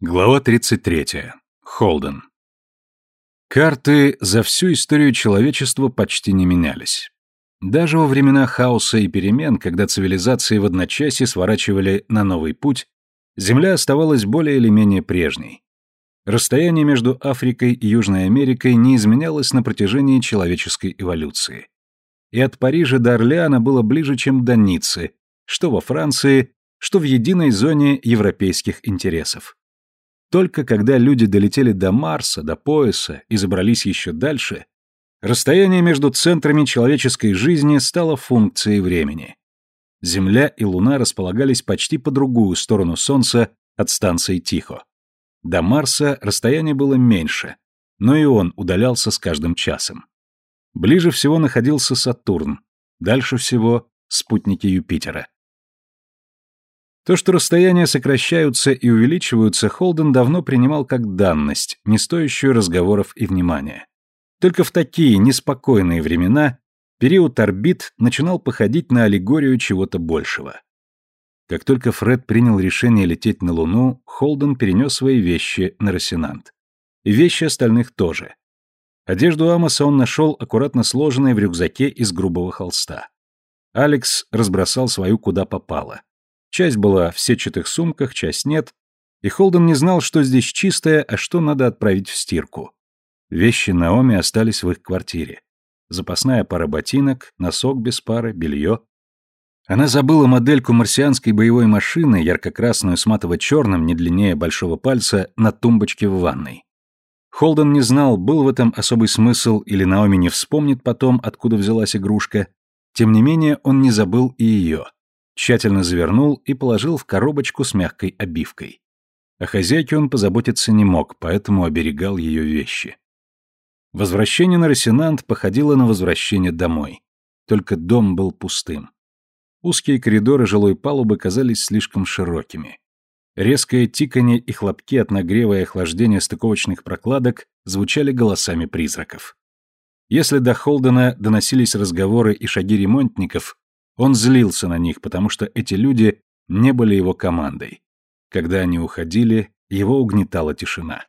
Глава 33. Холден. Карты за всю историю человечества почти не менялись. Даже во времена хаоса и перемен, когда цивилизации в одночасье сворачивали на новый путь, Земля оставалась более или менее прежней. Расстояние между Африкой и Южной Америкой не изменялось на протяжении человеческой эволюции. И от Парижа до Орлеана было ближе, чем до Ниццы, что во Франции, что в единой зоне европейских интересов. Только когда люди долетели до Марса, до пояса и забрались еще дальше, расстояние между центрами человеческой жизни стало функцией времени. Земля и Луна располагались почти по другую сторону Солнца от станции Тихо. До Марса расстояние было меньше, но и он удалялся с каждым часом. Ближе всего находился Сатурн, дальше всего спутники Юпитера. То, что расстояния сокращаются и увеличиваются, Холден давно принимал как данность, не стоящую разговоров и внимания. Только в такие неспокойные времена период орбит начинал походить на аллегорию чего-то большего. Как только Фред принял решение лететь на Луну, Холден перенес свои вещи на Росинант. И вещи остальных тоже. Одежду Амоса он нашел аккуратно сложенной в рюкзаке из грубого холста. Алекс разбросал свою куда попало. Часть была в сетчатых сумках, часть нет, и Холден не знал, что здесь чистое, а что надо отправить в стирку. Вещи Наоми остались в их квартире. Запасная пара ботинок, носок без пары, белье. Она забыла модельку марсианской боевой машины, ярко-красную с матово-черным, не длиннее большого пальца, на тумбочке в ванной. Холден не знал, был в этом особый смысл или Наоми не вспомнит потом, откуда взялась игрушка. Тем не менее, он не забыл и ее тщательно завернул и положил в коробочку с мягкой обивкой. О хозяйке он позаботиться не мог, поэтому оберегал ее вещи. Возвращение на Росинант походило на возвращение домой. Только дом был пустым. Узкие коридоры жилой палубы казались слишком широкими. Резкое тиканье и хлопки от нагрева и охлаждения стыковочных прокладок звучали голосами призраков. Если до Холдена доносились разговоры и шаги ремонтников, он злился на них, потому что эти люди не были его командой. Когда они уходили, его угнетала тишина.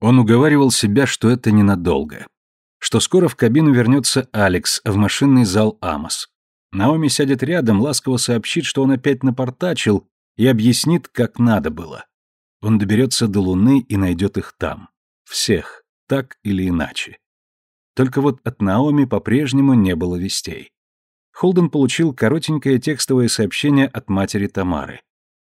Он уговаривал себя, что это ненадолго. Что скоро в кабину вернется Алекс, в машинный зал Амос. Наоми сядет рядом, ласково сообщит, что он опять напортачил, и объяснит, как надо было. Он доберется до Луны и найдет их там. Всех, так или иначе. Только вот от Наоми по-прежнему не было вестей. Холден получил коротенькое текстовое сообщение от матери Тамары.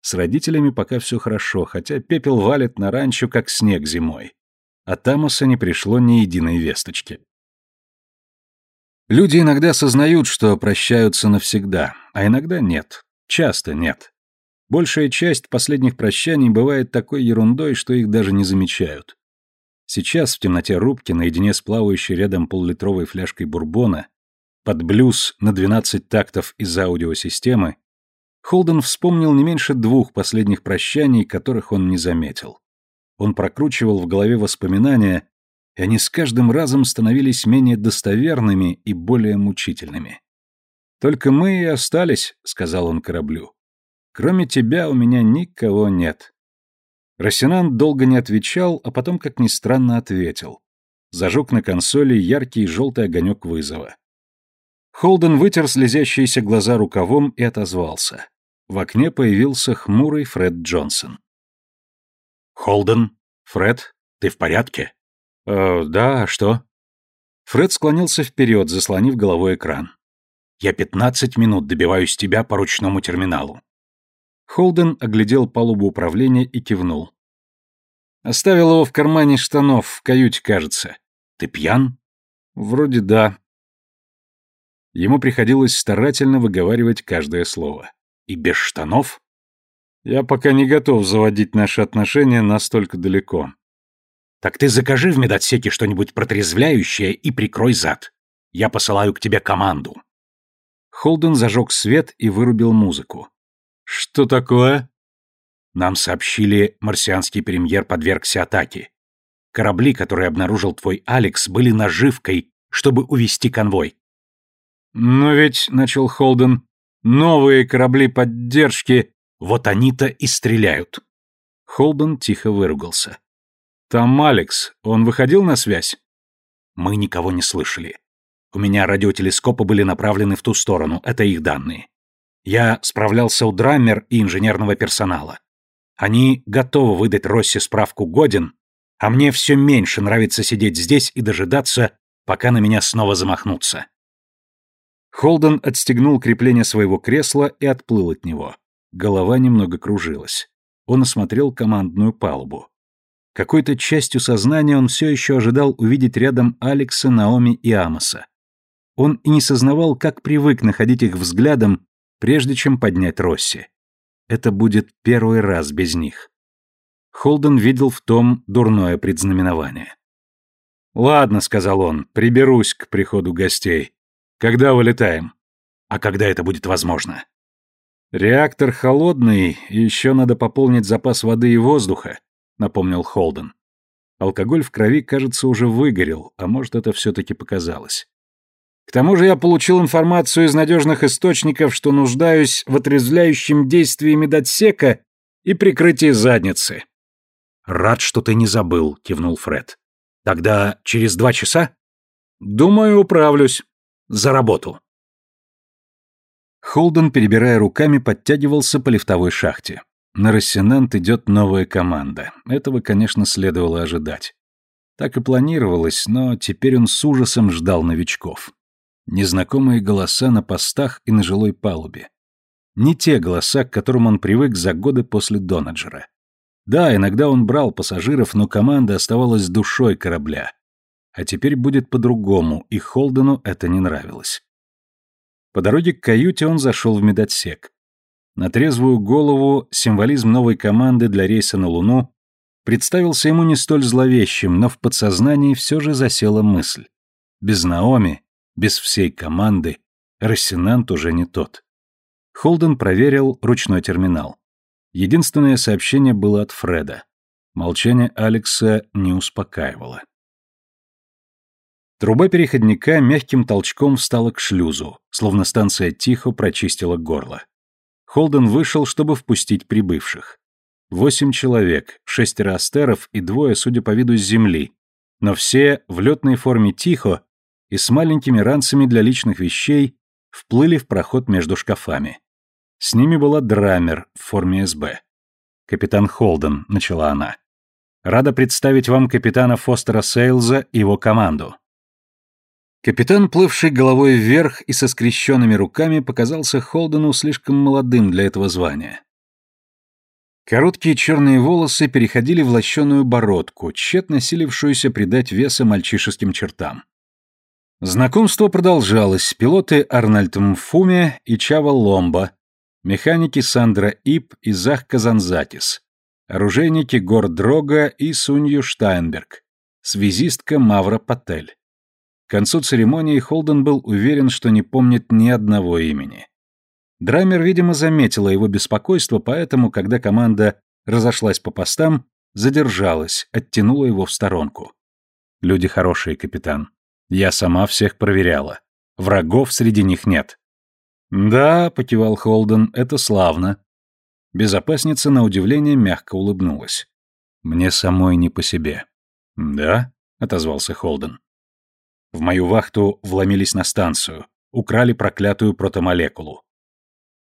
С родителями пока все хорошо, хотя пепел валит на ранчо, как снег зимой. А Тамоса не пришло ни единой весточки. Люди иногда осознают, что прощаются навсегда, а иногда нет. Часто нет. Большая часть последних прощаний бывает такой ерундой, что их даже не замечают. Сейчас в темноте рубки, наедине с плавающей рядом поллитровой фляжкой бурбона, под блюз на 12 тактов из аудиосистемы, Холден вспомнил не меньше двух последних прощаний, которых он не заметил. Он прокручивал в голове воспоминания, и они с каждым разом становились менее достоверными и более мучительными. «Только мы и остались», — сказал он кораблю. «Кроме тебя у меня никого нет». Рассенант долго не отвечал, а потом, как ни странно, ответил. Зажег на консоли яркий желтый огонек вызова. Холден вытер слезящиеся глаза рукавом и отозвался. В окне появился хмурый Фред Джонсон. «Холден? Фред, ты в порядке?» «Э, да, а что?» Фред склонился вперед, заслонив головой экран. «Я пятнадцать минут добиваюсь тебя по ручному терминалу». Холден оглядел палубу управления и кивнул. «Оставил его в кармане штанов, в каюте, кажется». «Ты пьян?» «Вроде да», Ему приходилось старательно выговаривать каждое слово. «И без штанов?» «Я пока не готов заводить наши отношения настолько далеко». «Так ты закажи в медотсеке что-нибудь протрезвляющее и прикрой зад. Я посылаю к тебе команду». Холден зажег свет и вырубил музыку. «Что такое?» «Нам сообщили, марсианский премьер подвергся атаке. Корабли, которые обнаружил твой Алекс, были наживкой, чтобы увести конвой. «Но ведь», — начал Холден, — «новые корабли поддержки...» «Вот они-то и стреляют». Холден тихо выругался. «Там Алекс, он выходил на связь?» «Мы никого не слышали. У меня радиотелескопы были направлены в ту сторону, это их данные. Я справлялся у Драммер и инженерного персонала. Они готовы выдать Росси справку годен, а мне все меньше нравится сидеть здесь и дожидаться, пока на меня снова замахнутся. Холден отстегнул крепление своего кресла и отплыл от него. Голова немного кружилась. Он осмотрел командную палубу. Какой-то частью сознания он все еще ожидал увидеть рядом Алекса, Наоми и Амоса. Он и не сознавал, как привык находить их взглядом, прежде чем поднять Росси. Это будет первый раз без них. Холден видел в том дурное предзнаменование. «Ладно», — сказал он, — «приберусь к приходу гостей. Когда вылетаем? А когда это будет возможно? Реактор холодный, и еще надо пополнить запас воды и воздуха, напомнил Холден. Алкоголь в крови, кажется, уже выгорел, а может, это все-таки показалось. К тому же я получил информацию из надежных источников, что нуждаюсь в отрезвляющем действии медотсека и прикрытии задницы. «Рад, что ты не забыл», — кивнул Фред. «Тогда через два часа?» «Думаю, управлюсь». За работу!» Холден, перебирая руками, подтягивался по лифтовой шахте. На Рассенант идет новая команда. Этого, конечно, следовало ожидать. Так и планировалось, но теперь он с ужасом ждал новичков. Незнакомые голоса на постах и на жилой палубе. Не те голоса, к которым он привык за годы после Донаджера. Да, иногда он брал пассажиров, но команда оставалась душой корабля. А теперь будет по-другому, и Холдену это не нравилось. По дороге к каюте он зашел в медотсек. На трезвую голову символизм новой команды для рейса на Луну представился ему не столь зловещим, но в подсознании все же засела мысль. Без Наоми, без всей команды, Рассенант уже не тот. Холден проверил ручной терминал. Единственное сообщение было от Фреда. Молчание Алекса не успокаивало. Труба переходника мягким толчком встала к шлюзу, словно станция тихо прочистила горло. Холден вышел, чтобы впустить прибывших. Восемь человек, шестеро астеров и двое, судя по виду, с земли, но все в летной форме тихо и с маленькими ранцами для личных вещей вплыли в проход между шкафами. С ними была Драмер в форме СБ. «Капитан Холден», — начала она. «Рада представить вам капитана Фостера Сейлза и его команду. Капитан, плывший головой вверх и со скрещенными руками, показался Холдену слишком молодым для этого звания. Короткие черные волосы переходили в лощеную бородку, тщетно силившуюся придать веса мальчишеским чертам. Знакомство продолжалось. Пилоты Арнольд Мфуме и Чава Ломба, механики Сандра Ип и Зах Казанзатис, оружейники Гор Дрога и Сунью Штайнберг, связистка Мавра Патель. К концу церемонии Холден был уверен, что не помнит ни одного имени. Драмер, видимо, заметила его беспокойство, поэтому, когда команда разошлась по постам, задержалась, оттянула его в сторонку. «Люди хорошие, капитан. Я сама всех проверяла. Врагов среди них нет». «Да», — покивал Холден, — «это славно». Безопасница, на удивление, мягко улыбнулась. «Мне самой не по себе». «Да?» — отозвался Холден. В мою вахту вломились на станцию, украли проклятую протомолекулу.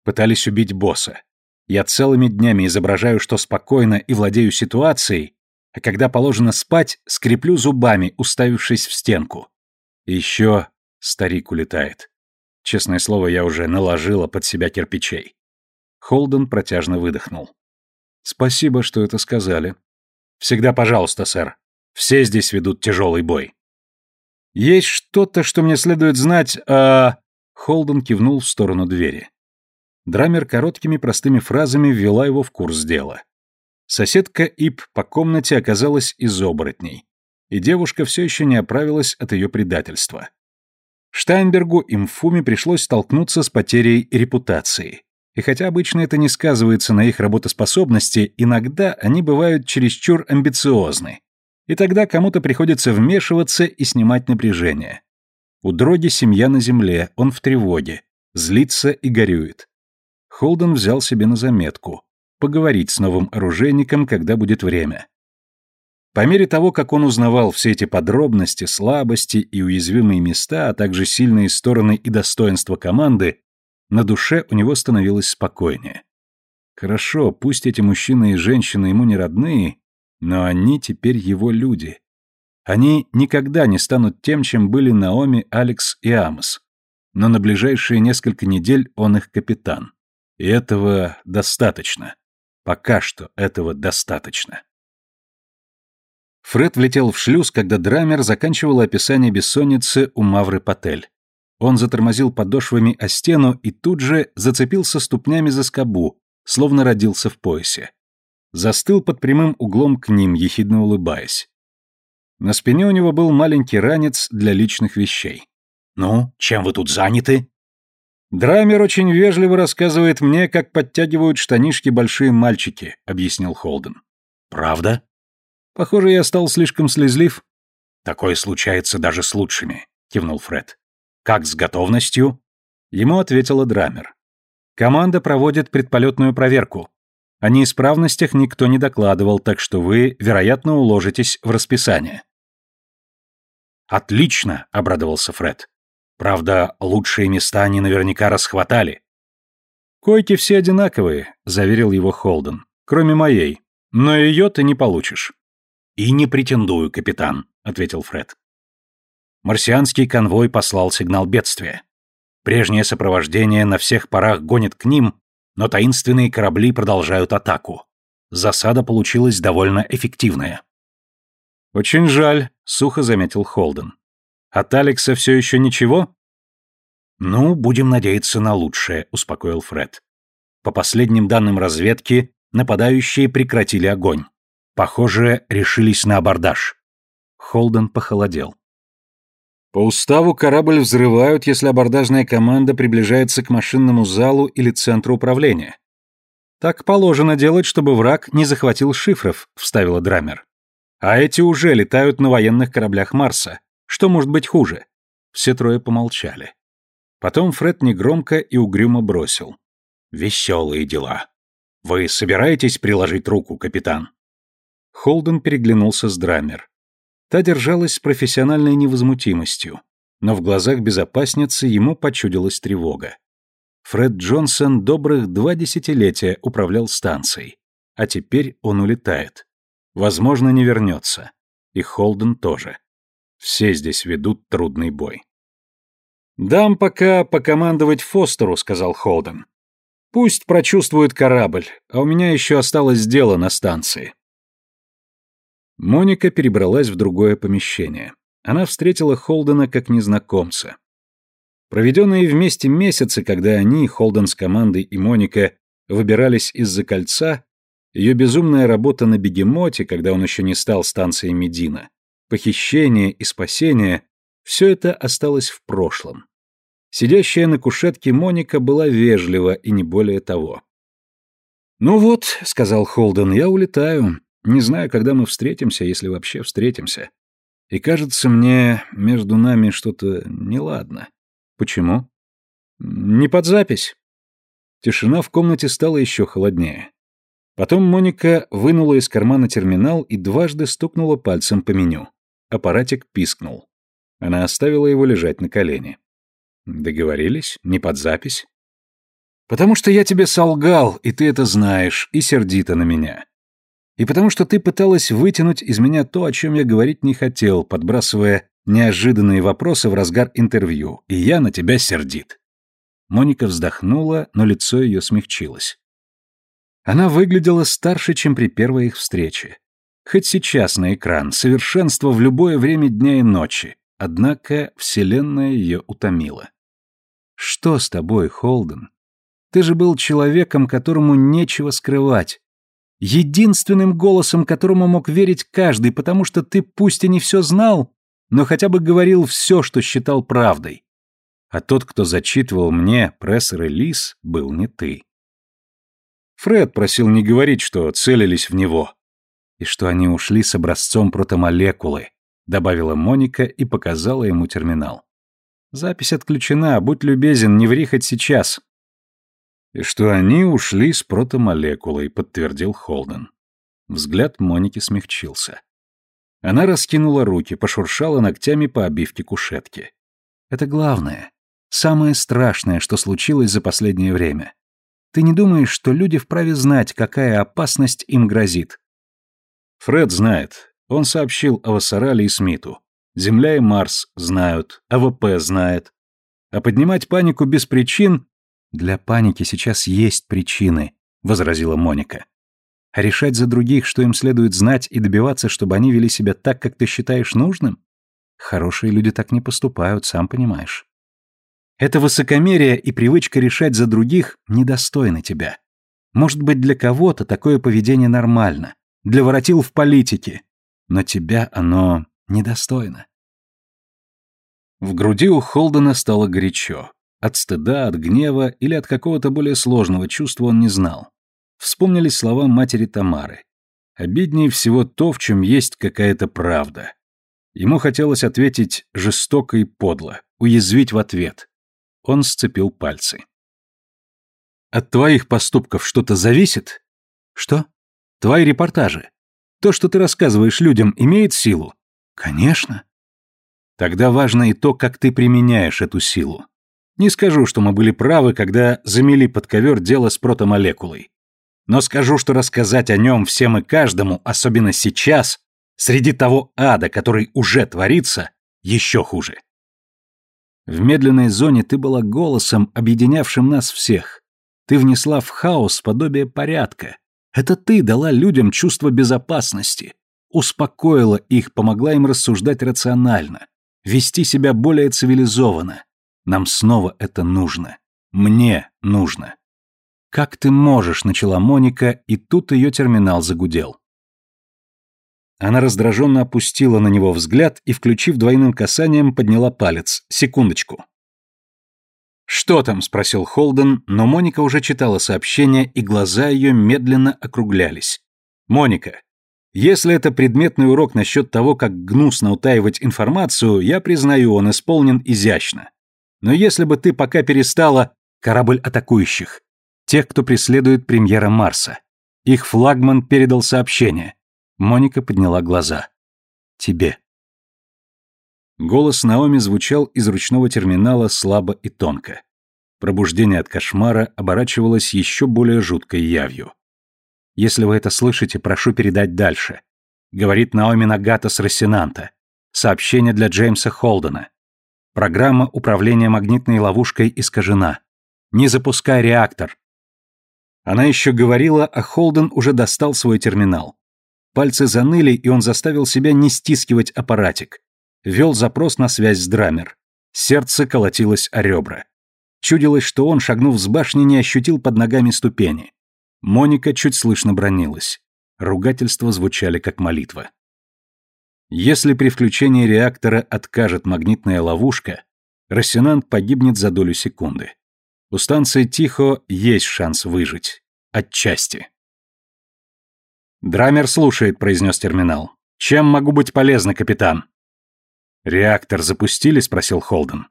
Пытались убить босса. Я целыми днями изображаю, что спокойно и владею ситуацией, а когда положено спать, скреплю зубами, уставившись в стенку. Еще старик улетает. Честное слово, я уже наложила под себя кирпичей. Холден протяжно выдохнул. Спасибо, что это сказали. Всегда пожалуйста, сэр. Все здесь ведут тяжелый бой. «Есть что-то, что мне следует знать о...» Холден кивнул в сторону двери. Драмер короткими простыми фразами ввела его в курс дела. Соседка Ип по комнате оказалась из оборотней, и девушка все еще не оправилась от ее предательства. Штайнбергу и Мфуме пришлось столкнуться с потерей репутации. И хотя обычно это не сказывается на их работоспособности, иногда они бывают чересчур амбициозны и тогда кому-то приходится вмешиваться и снимать напряжение. У Дроги семья на земле, он в тревоге, злится и горюет. Холден взял себе на заметку. поговорить с новым оружейником, когда будет время. По мере того, как он узнавал все эти подробности, слабости и уязвимые места, а также сильные стороны и достоинства команды, на душе у него становилось спокойнее. Хорошо, пусть эти мужчины и женщины ему не родные, но они теперь его люди. Они никогда не станут тем, чем были Наоми, Алекс и Амос. Но на ближайшие несколько недель он их капитан. И этого достаточно. Пока что этого достаточно. Фред влетел в шлюз, когда Драмер заканчивал описание бессонницы у Мавры Патель. Он затормозил подошвами о стену и тут же зацепился ступнями за скобу, словно родился в поясе. Застыл под прямым углом к ним, ехидно улыбаясь. На спине у него был маленький ранец для личных вещей. «Ну, чем вы тут заняты?» «Драмер очень вежливо рассказывает мне, как подтягивают штанишки большие мальчики», — объяснил Холден. «Правда?» «Похоже, я стал слишком слезлив». «Такое случается даже с лучшими», — кивнул Фред. «Как с готовностью?» Ему ответила Драмер. «Команда проводит предполетную проверку. О неисправностях никто не докладывал, так что вы, вероятно, уложитесь в расписание». «Отлично!» — обрадовался Фред. «Правда, лучшие места они наверняка расхватали». «Койки все одинаковые», — заверил его Холден. «Кроме моей. Но ее ты не получишь». «И не претендую, капитан», — ответил Фред. Марсианский конвой послал сигнал бедствия. Прежнее сопровождение на всех парах гонит к ним, но таинственные корабли продолжают атаку. Засада получилась довольно эффективная. «Очень жаль», — сухо заметил Холден. «От Алекса все еще ничего?» «Ну, будем надеяться на лучшее», — успокоил Фред. По последним данным разведки, нападающие прекратили огонь. Похоже, решились на абордаж. Холден похолодел. По уставу корабль взрывают, если абордажная команда приближается к машинному залу или центру управления. Так положено делать, чтобы враг не захватил шифров, вставила Драмер. А эти уже летают на военных кораблях Марса. Что может быть хуже? Все трое помолчали. Потом Фред негромко и угрюмо бросил. «Веселые дела. Вы собираетесь приложить руку, капитан?» Холден переглянулся с Драмер. Та держалась с профессиональной невозмутимостью, но в глазах безопасницы ему почудилась тревога. Фред Джонсон добрых два десятилетия управлял станцией, а теперь он улетает. Возможно, не вернется. И Холден тоже. Все здесь ведут трудный бой. «Дам пока покомандовать Фостеру», — сказал Холден. «Пусть прочувствует корабль, а у меня еще осталось дело на станции». Моника перебралась в другое помещение. Она встретила Холдена как незнакомца. Проведенные вместе месяцы, когда они, Холден с командой и Моника, выбирались из-за кольца, ее безумная работа на бегемоте, когда он еще не стал станцией Медина, похищение и спасение — все это осталось в прошлом. Сидящая на кушетке Моника была вежлива и не более того. «Ну вот», — сказал Холден, — «я улетаю. Не знаю, когда мы встретимся, если вообще встретимся. И кажется мне, между нами что-то неладно. Почему? Не под запись». Тишина в комнате стала еще холоднее. Потом Моника вынула из кармана терминал и дважды стукнула пальцем по меню. Аппаратик пискнул. Она оставила его лежать на колене. Договорились? Не под запись? Потому что я тебе солгал, и ты это знаешь, и сердито на меня. И потому что ты пыталась вытянуть из меня то, о чем я говорить не хотел, подбрасывая неожиданные вопросы в разгар интервью, и я на тебя сердит. Моника вздохнула, но лицо ее смягчилось. Она выглядела старше, чем при первой их встрече. Хоть сейчас на экран, совершенство в любое время дня и ночи, однако вселенная ее утомила. Что с тобой, Холден? Ты же был человеком, которому нечего скрывать. Единственным голосом, которому мог верить каждый, потому что ты пусть и не все знал, но хотя бы говорил все, что считал правдой. А тот, кто зачитывал мне пресс-релиз, был не ты. Фред просил не говорить, что целились в него. И что они ушли с образцом протомолекулы, добавила Моника и показала ему терминал. Запись отключена, будь любезен, не ври хоть сейчас. И что они ушли с протомолекулой, подтвердил Холден. Взгляд Моники смягчился. Она раскинула руки, пошуршала ногтями по обивке кушетки. Это главное, самое страшное, что случилось за последнее время. Ты не думаешь, что люди вправе знать, какая опасность им грозит? Фред знает. Он сообщил Авасарале и Смиту. Земля и Марс знают, АВП знает. А поднимать панику без причин... Для паники сейчас есть причины, возразила Моника. А решать за других, что им следует знать, и добиваться, чтобы они вели себя так, как ты считаешь нужным? Хорошие люди так не поступают, сам понимаешь. Это высокомерие и привычка решать за других недостойны тебя. Может быть, для кого-то такое поведение нормально, для воротил в политике, но тебя оно недостойно. В груди у Холдена стало горячо. От стыда, от гнева или от какого-то более сложного чувства он не знал. Вспомнились слова матери Тамары. Обиднее всего то, в чем есть какая-то правда. Ему хотелось ответить жестоко и подло, уязвить в ответ. Он сцепил пальцы. «От твоих поступков что-то зависит?» «Что?» «Твои репортажи. То, что ты рассказываешь людям, имеет силу?» «Конечно». Тогда важно и то, как ты применяешь эту силу. Не скажу, что мы были правы, когда замели под ковер дело с протомолекулой. Но скажу, что рассказать о нем всем и каждому, особенно сейчас, среди того ада, который уже творится, еще хуже. В медленной зоне ты была голосом, объединявшим нас всех. Ты внесла в хаос подобие порядка. Это ты дала людям чувство безопасности, успокоила их, помогла им рассуждать рационально вести себя более цивилизованно. Нам снова это нужно. Мне нужно. «Как ты можешь?» — начала Моника, и тут ее терминал загудел. Она раздраженно опустила на него взгляд и, включив двойным касанием, подняла палец. «Секундочку». «Что там?» — спросил Холден, но Моника уже читала сообщение, и глаза ее медленно округлялись. «Моника, если это предметный урок насчет того, как гнусно утаивать информацию, я признаю, он исполнен изящно. Но если бы ты пока перестала... Корабль атакующих. Тех, кто преследует премьера Марса. Их флагман передал сообщение. Моника подняла глаза. Тебе. Голос Наоми звучал из ручного терминала слабо и тонко. Пробуждение от кошмара оборачивалось еще более жуткой явью. Если вы это слышите, прошу передать дальше. Говорит Наоми Нагата с Рассенанта. Сообщение для Джеймса Холдена. Программа управления магнитной ловушкой искажена. Не запускай реактор. Она еще говорила, а Холден уже достал свой терминал. Пальцы заныли, и он заставил себя не стискивать аппаратик. Вел запрос на связь с Драмер. Сердце колотилось о ребра. Чудилось, что он, шагнув с башни, не ощутил под ногами ступени. Моника чуть слышно бронилась. Ругательства звучали как молитва. Если при включении реактора откажет магнитная ловушка, Рассенант погибнет за долю секунды. У станции Тихо есть шанс выжить. Отчасти. «Драмер слушает», — произнес терминал. «Чем могу быть полезна, капитан?» «Реактор запустили?» — спросил Холден.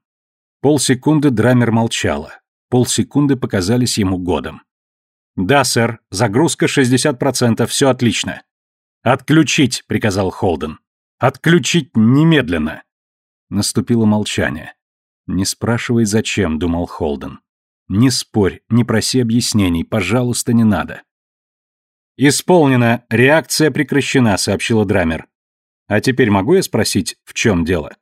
Полсекунды Драмер молчала. Полсекунды показались ему годом. «Да, сэр. Загрузка 60%. Все отлично». «Отключить», — приказал Холден. «Отключить немедленно». Наступило молчание. «Не спрашивай, зачем», — думал Холден. «Не спорь, не проси объяснений, пожалуйста, не надо». «Исполнено. Реакция прекращена», — сообщила Драмер. «А теперь могу я спросить, в чем дело?»